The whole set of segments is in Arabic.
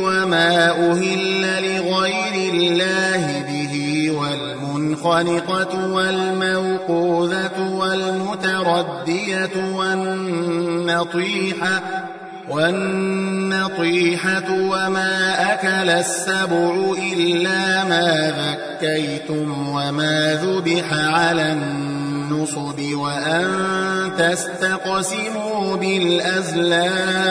وما أهل لغير الله به والمنخنقة والموقوذة والمتردية والنطيحة والنطيحة وما أكل السبع إلا ما ذكيتم وما ذبح على النصب وأن تستقسموا بالأزلام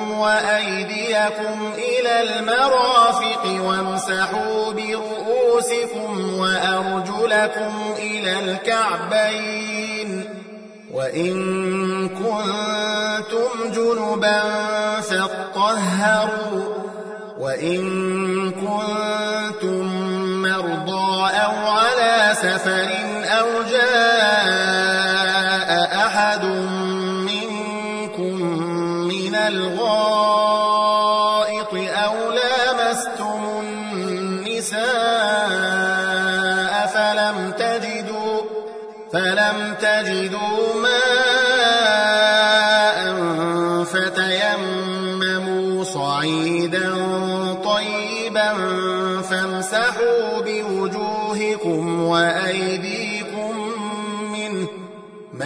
وأيديكم إلى المرافق وامسحوا برؤوسكم وأرجلكم إلى الكعبين وإن كنتم جنبا فاطهروا وإن كنتم مرضى أو على سفر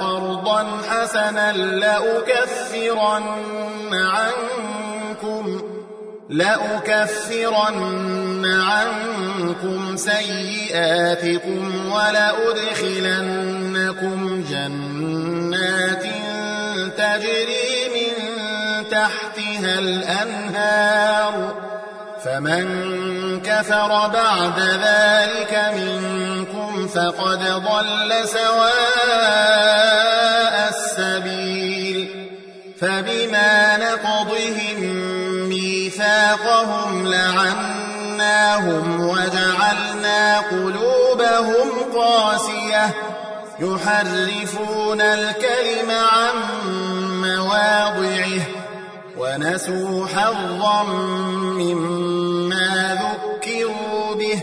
قرضا حسنا لأكفرن عنكم لأكفرن عنكم سيئاتكم ولأدخلنكم جنات تجري من تحتها الأنهار. فمن كفر بعد ذلك منكم فقد ضل سواء السبيل. فبما نقضهم ميثاقهم لعناهم وجعلنا قلوبهم قاسية. يحرفون الكلم عن مواضعه ونسوا حظا مما ذكروا به.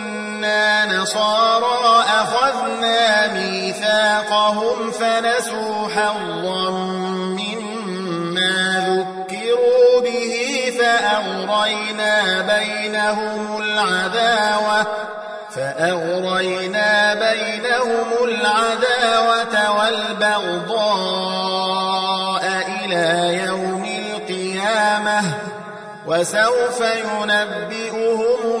إنا نصارى أخذنا ميثاقهم فنسوا حظا مما ذكروا به فأغرينا بينهم العداوة فأغرينا بينهم العداوة والبغضاء إلى يوم القيامة وسوف ينبئهم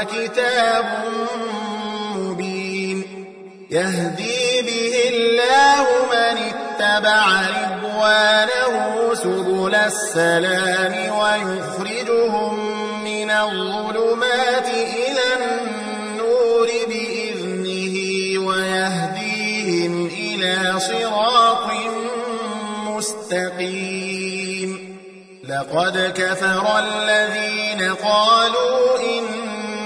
وكتاب مبين. يهدي به الله من اتبع رضوانه سبل السلام ويخرجهم من الظلمات إلى النور بإذنه ويهديهم إلى صراط مستقيم. لقد كفر الذين قالوا إن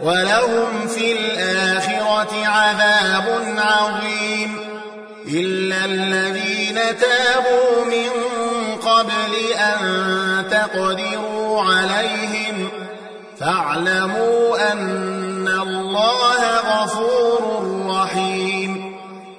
ولهم في الآخرة عذاب عظيم. إلا الذين تابوا من قبل أن تقدروا عليهم فاعلموا أن الله غفور رحيم.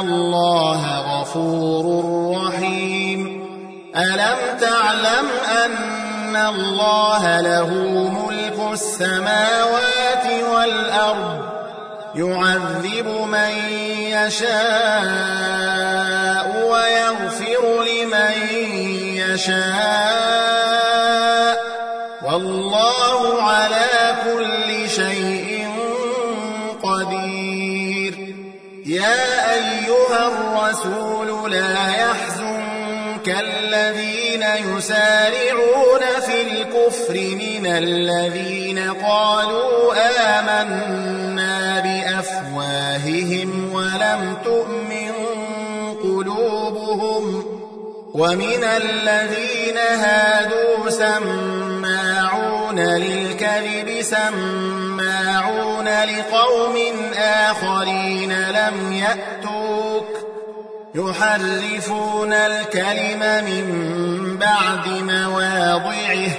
الله غفور رحيم ألم تعلم أن الله له ملك السماوات والأرض يعذب من يشاء ويغفر لمن يشاء والله على الرسول لا يحزنك الذين يسارعون في الكفر من الذين قالوا آمنا بأفواههم ولم تؤمن قلوبهم ومن الذين هادوا سماعون للكذب سماعون لقوم آخرين لم يأتوك يحرفون الكلم من بعد مواضعه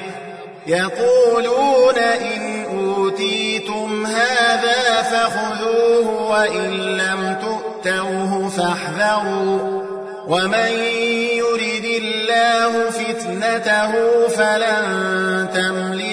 يقولون إن أوتيتم هذا فخذوه وإن لم تؤتوه فاحذروا ومن يرد الله فتنته فلن تملك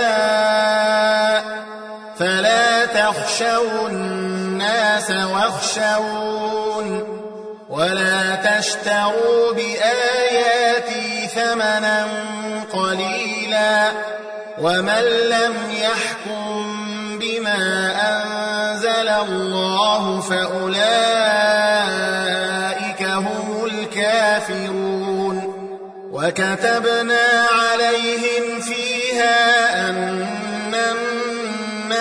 واخشون ولا تشتروا بآياتي ثمنا قليلا. ومن لم يحكم بما أنزل الله فأولئك هم الكافرون. وكتبنا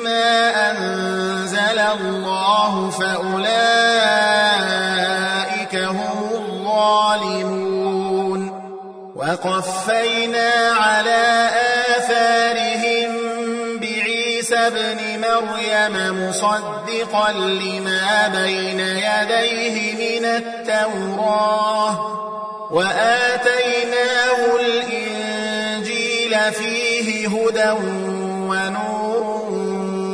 بما أنزل الله فأولئك هم الظالمون. وقفينا على آثارهم بعيسى ابن مريم مصدقا لما بين يديه من التوراة. وآتيناه الإنجيل فيه هدى ونور.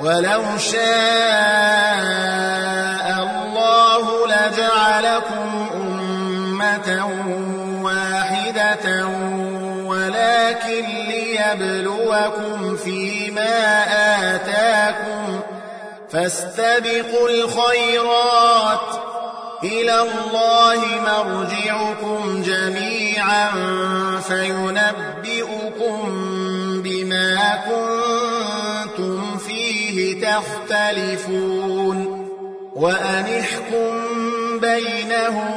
ولو شاء الله لجعلكم أمة واحدة ولكن ليبلوكم فيما آتاكم فاستبقوا الخيرات. إلى الله مرجعكم جميعا فينبئكم تختلفون وأنحكم بينهم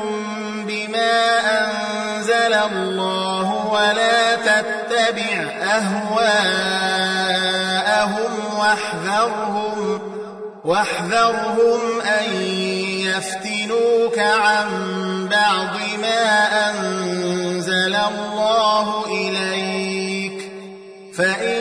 بما أنزل الله ولا تتبع أهواءهم واحذرهم واحذرهم أن يفتنوك عن بعض ما أنزل الله إليك. فإن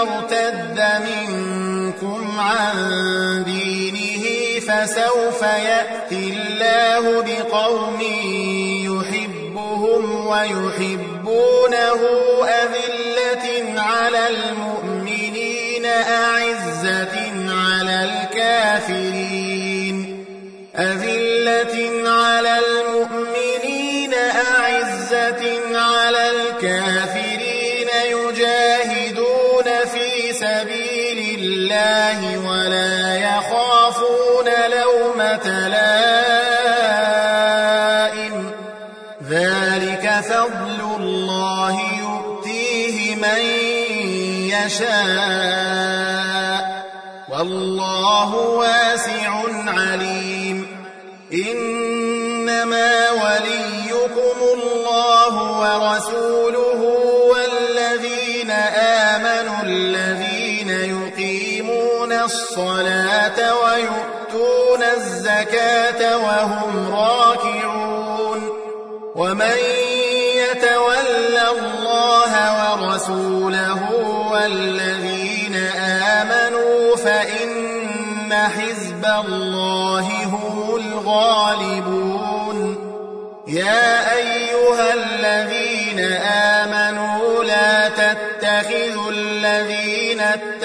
يرتد منكم عن دينه فسوف يأتي الله بقوم يحبهم ويحبونه أذلة على المؤمنين أعزة على الكافرين أذلة على المؤمنين أعزة على الكافرين الله ولا يخافون لومة لائم. ذلك فضل الله يؤتيه من يشاء. والله واسع عليم. إنما وليكم الله ورسوله الصلاة ويؤتون الزكاة وهم راكعون. ومن يتول الله ورسوله والذين آمنوا فإن حزب الله هم الغالبون. يا أيها الذين آمنوا لا تتخذوا الذين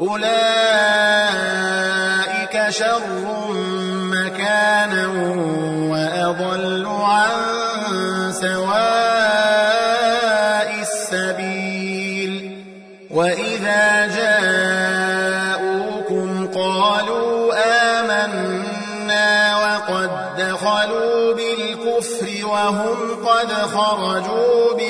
أولئك شر مكانا وأضل عن سواء السبيل. وإذا جاءوكم قالوا آمنا وقد دخلوا بالكفر وهم قد خرجوا به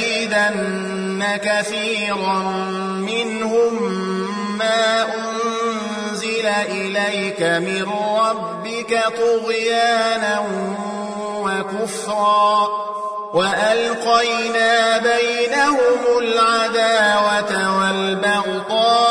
وليزيدن كثيرا منهم ما أنزل إليك من ربك طغيانا وكفرا وألقينا بينهم العداوة والبغضاء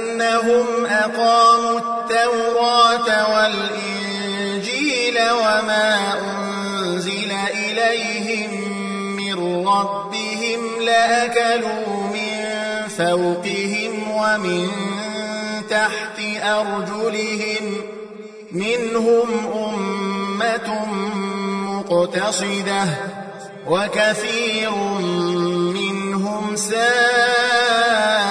أنهم أقاموا التوراة والإنجيل وما أنزل إليهم من ربهم لأكلوا من فوقهم ومن تحت أرجلهم منهم أمة مقتصدة وكثير منهم ساء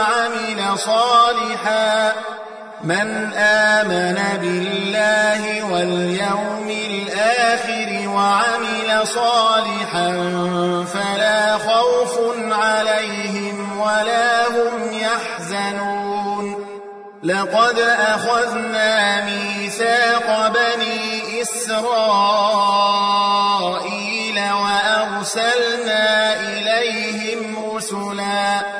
وعمل صالحا. من آمن بالله واليوم الآخر وعمل صالحا فلا خوف عليهم ولا هم يحزنون. لقد أخذنا ميثاق بني إسرائيل وأرسلنا إليهم رسلا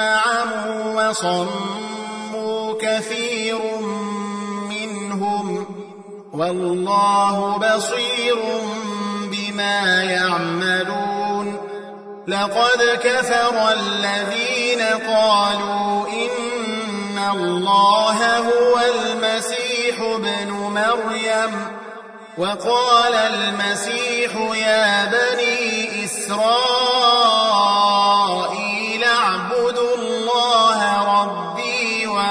عموا وصموا كثير منهم والله بصير بما يعملون لقد كفر الذين قالوا إن الله هو المسيح ابن مريم وقال المسيح يا بني إسرائيل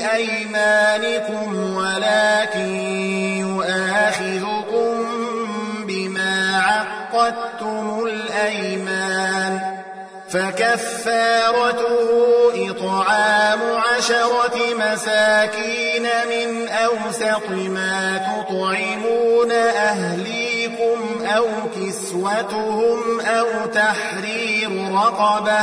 في أيمانكم ولكن يؤاخذكم بما عقدتم الأيمان فكفارته إطعام عشرة مساكين من أوسط ما تطعمون أهليكم أو كسوتهم أو تحرير رقبة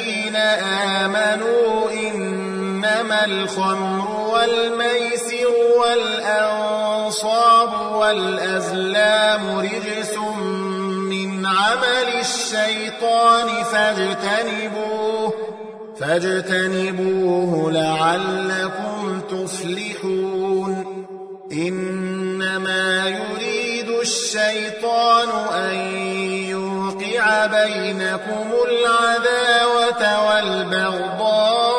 آمنوا إنما الخمر والميسر والأنصاب والأزلام رجس عمل الشيطان فاجتنبوه فاجتنبوه لعلكم تفلحون. إنما يريد الشيطان أن بينكم العداوة والبغضاء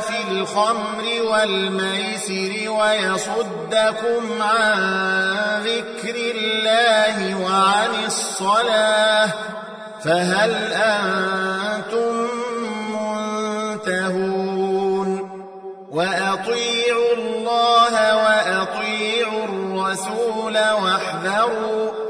في الخمر والميسر ويصدكم عن ذكر الله وعن الصلاة فهل أنتم منتهون؟ وأطيعوا الله وأطيعوا الرسول واحذروا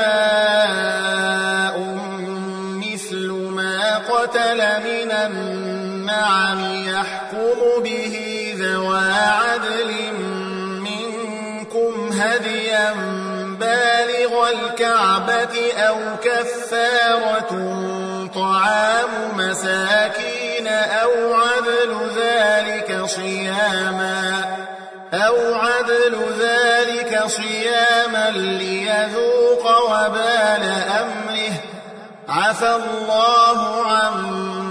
النعم يحكم به ذوى عدل منكم هديا بالغ الكعبة أو كفارة طعام مساكين أو عدل ذلك صياما أو عدل ذلك صياما ليذوق وبال أمره. عفى الله عما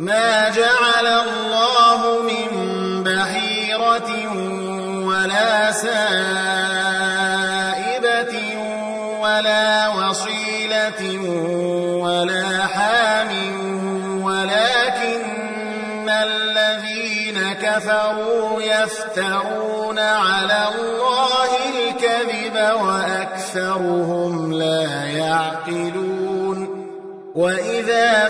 ما جعل الله من بحيرة ولا سائبة ولا وصيلة ولا حام ولكن الذين كفروا يفترون على الله الكذب وأكثرهم لا يعقلون. وإذا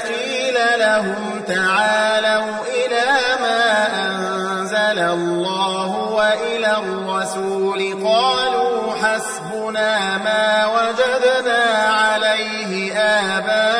لهم تعالوا إلى ما أنزل الله وإلى الرسول قالوا حسبنا ما وجدنا عليه آباءنا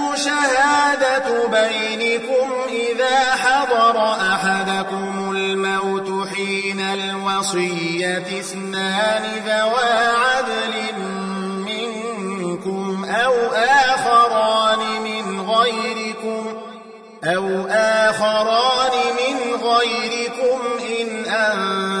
شهادة بينكم إذا حضر أحدكم الموت حين الوصية اثنان ذوى عدل منكم أو آخران من غيركم أو آخران من غيركم إن أنتم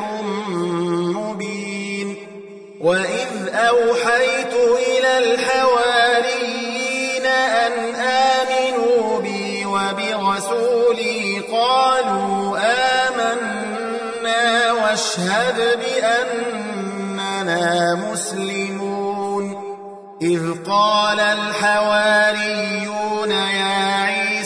وإذ أوحيت إلى الحواريين أن آمنوا بي وبرسولي قالوا آمنا واشهد بأننا مسلمون إذ قال الحواريون يا عيسى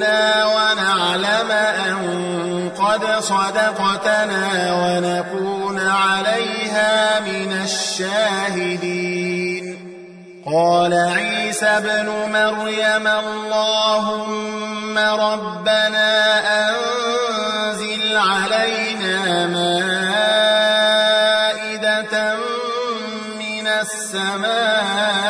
قلوبنا ونعلم أن قد صدقتنا ونكون عليها من الشاهدين. قال عيسى ابن مريم اللهم ربنا أنزل علينا مائدة من السماء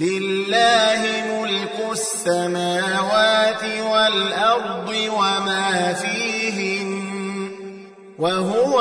لله ملك السماوات والأرض وما فيهن وهو